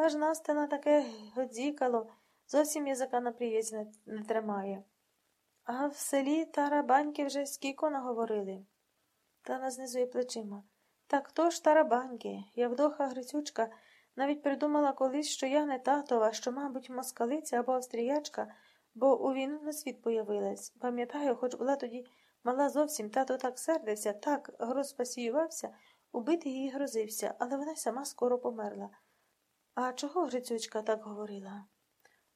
Та ж Настя на таке годзікало, зовсім язика на прив'язі не, не тримає. А в селі тарабаньки вже скільки наговорили. Та знизує плечима. Так хто ж тарабаньки? Явдоха Грицючка навіть придумала колись, що я не татова, що, мабуть, москалиця або австріячка, бо у війну на світ появилась. Пам'ятаю, хоч була тоді мала зовсім, тато так сердився, так розпасіювався, убити її грозився, але вона сама скоро померла. А чого Грицючка так говорила?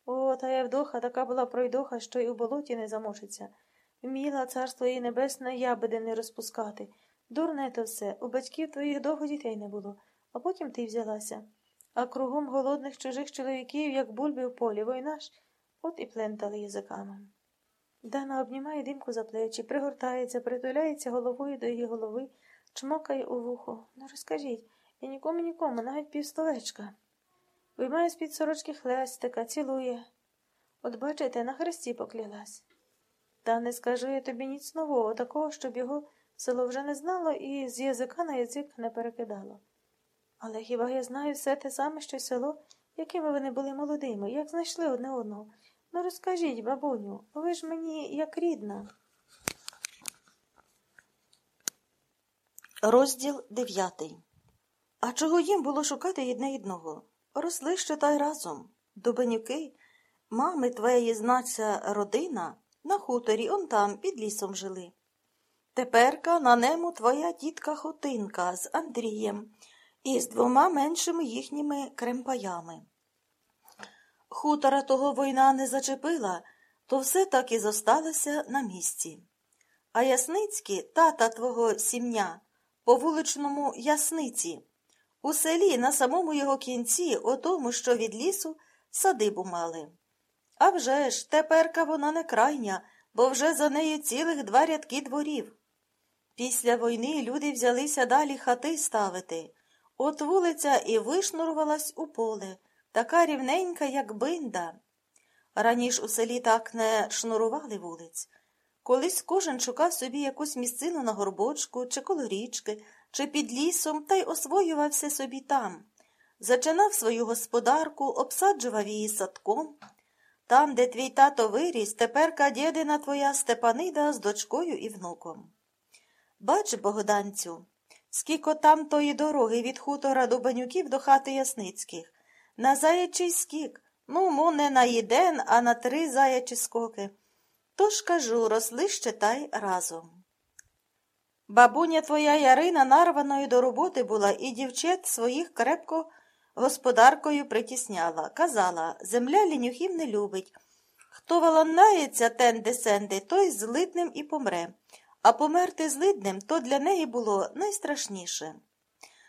О, та Явдоха така була пройдоха, що й у болоті не замочиться. Вміла царство її небесне ябеди не розпускати. Дурне то все, у батьків твоїх довго дітей не було, а потім ти взялася. А кругом голодних чужих чоловіків, як бульби в полі, война ж, от і плентали язиками. Дана обнімає димку за плечі, пригортається, притуляється головою до її голови, чмокає у вухо. Ну, розкажіть, я нікому нікому, навіть півстолечка. Виймає з під сорочки хлестика, цілує. От бачите, на хресті поклялась. Та не скажу я тобі ніц нового, такого, щоб його село вже не знало і з язика на язик не перекидало. Але хіба я знаю все те саме, що село, якими вони були молодими, як знайшли одне одного? Ну, розкажіть, бабуню, ви ж мені як рідна. Розділ дев'ятий. А чого їм було шукати одне одного? Росли ще та й разом. Дубенюки, мами твоєї знаться родина, на хуторі он там під лісом жили. Теперка на нему твоя тітка Хотинка з Андрієм і з двома меншими їхніми кремпаями. Хутора того війна не зачепила, то все так і зосталося на місці. А Ясницькі, тата твого сім'я, по вуличному Ясниці, у селі на самому його кінці, о тому, що від лісу, садибу мали. А вже ж, теперка вона не крайня, бо вже за нею цілих два рядки дворів. Після війни люди взялися далі хати ставити. От вулиця і вишнурувалась у поле, така рівненька, як бинда. Раніше у селі так не шнурували вулиць. Колись кожен шукав собі якусь місцину на горбочку, чи коло річки, чи під лісом, та й освоювався собі там. Зачинав свою господарку, обсаджував її садком. Там, де твій тато виріс, теперка дєдина твоя Степанида з дочкою і внуком. Бач, Богданцю, скільки там тої дороги від хутора до банюків до хати Ясницьких. На заячий скік, ну, мо не на єден, а на три заячі скоки. Тож кажу, росли ще та й разом. Бабуня твоя Ярина нарваною до роботи була і дівчат своїх крепко господаркою притісняла. Казала, земля лінюхів не любить. Хто валанається тенде-сенде, той злидним і помре а померти злидним то для неї було найстрашніше.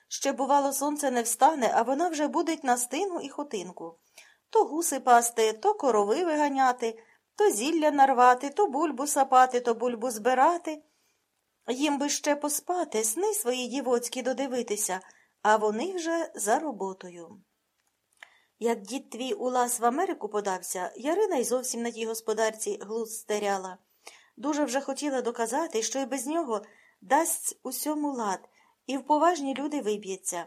Ще, бувало, сонце не встане, а вона вже будить на стину і хотинку. То гуси пасти, то корови виганяти, то зілля нарвати, то бульбу сапати, то бульбу збирати. Їм би ще поспати, сни свої дівоцькі додивитися, а вони вже за роботою. Як дід твій улас в Америку подався, Ярина й зовсім на тій господарці глузд стеряла. Дуже вже хотіла доказати, що й без нього дасть усьому лад, і в поважні люди виб'ється.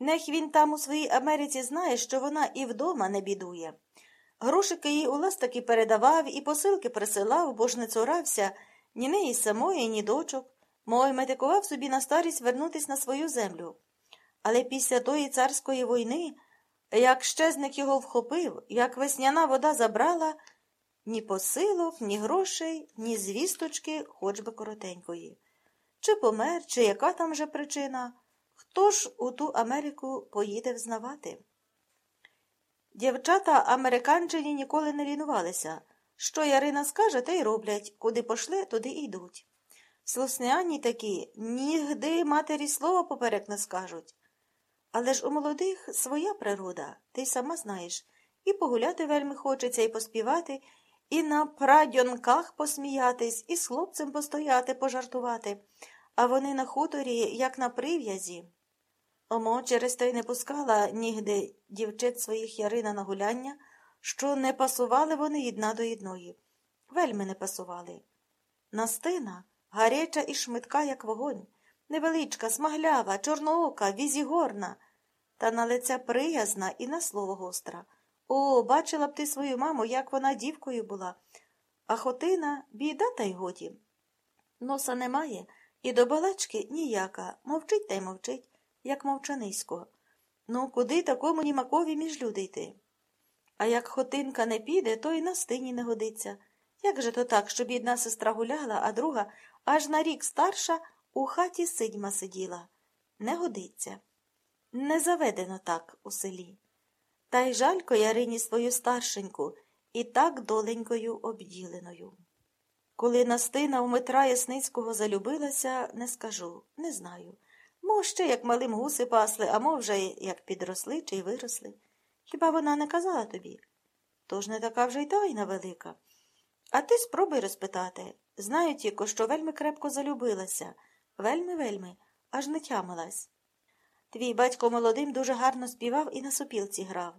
Нех він там у своїй Америці знає, що вона і вдома не бідує. Грошики їй улас таки передавав і посилки присилав, бо ж не цурався ні неї самої, ні дочок, мой метикував собі на старість вернутись на свою землю. Але після тої царської війни, як щезник його вхопив, як весняна вода забрала, ні посилок, ні грошей, ні звісточки, хоч би коротенької. Чи помер, чи яка там же причина? Хто ж у ту Америку поїде взнавати? Дівчата американчині ніколи не лінувалися. Що Ярина скаже, те й роблять, куди пошле, туди й йдуть. Слосняні такі нігди матері слова поперек не скажуть. Але ж у молодих своя природа, ти сама знаєш, і погуляти вельми хочеться, і поспівати, і на прадьонках посміятись, і з хлопцем постояти, пожартувати, а вони на хуторі, як на прив'язі. Омо через те й не пускала нігде дівчат своїх Ярина на гуляння, що не пасували вони одна до одної. Вельми не пасували. Настина гаряча і шмитка, як вогонь, невеличка, смаглява, чорноока, візігорна. та на лиця приязна і на слово гостра. О, бачила б ти свою маму, як вона дівкою була. А хотина біда та й годі. Носа немає, і до балачки ніяка, мовчить та й мовчить, як мовчанисько. Ну, куди такому німакові між люди йти? А як хотинка не піде, то й на стині не годиться. Як же то так, щоб одна сестра гуляла, а друга аж на рік старша у хаті сидьма сиділа? Не годиться. Не заведено так у селі. Та й жалько Ярині свою старшеньку і так доленькою обділеною. Коли Настина у Митра Ясницького залюбилася, не скажу, не знаю. Мов ще як малим гуси пасли, а мов вже як підросли чи й виросли. Хіба вона не казала тобі? Тож не така вже й тайна велика. А ти спробуй розпитати. Знаю тільки, що вельми крепко залюбилася, вельми-вельми, аж не тямилась. Твій батько молодим дуже гарно співав і на сопілці грав.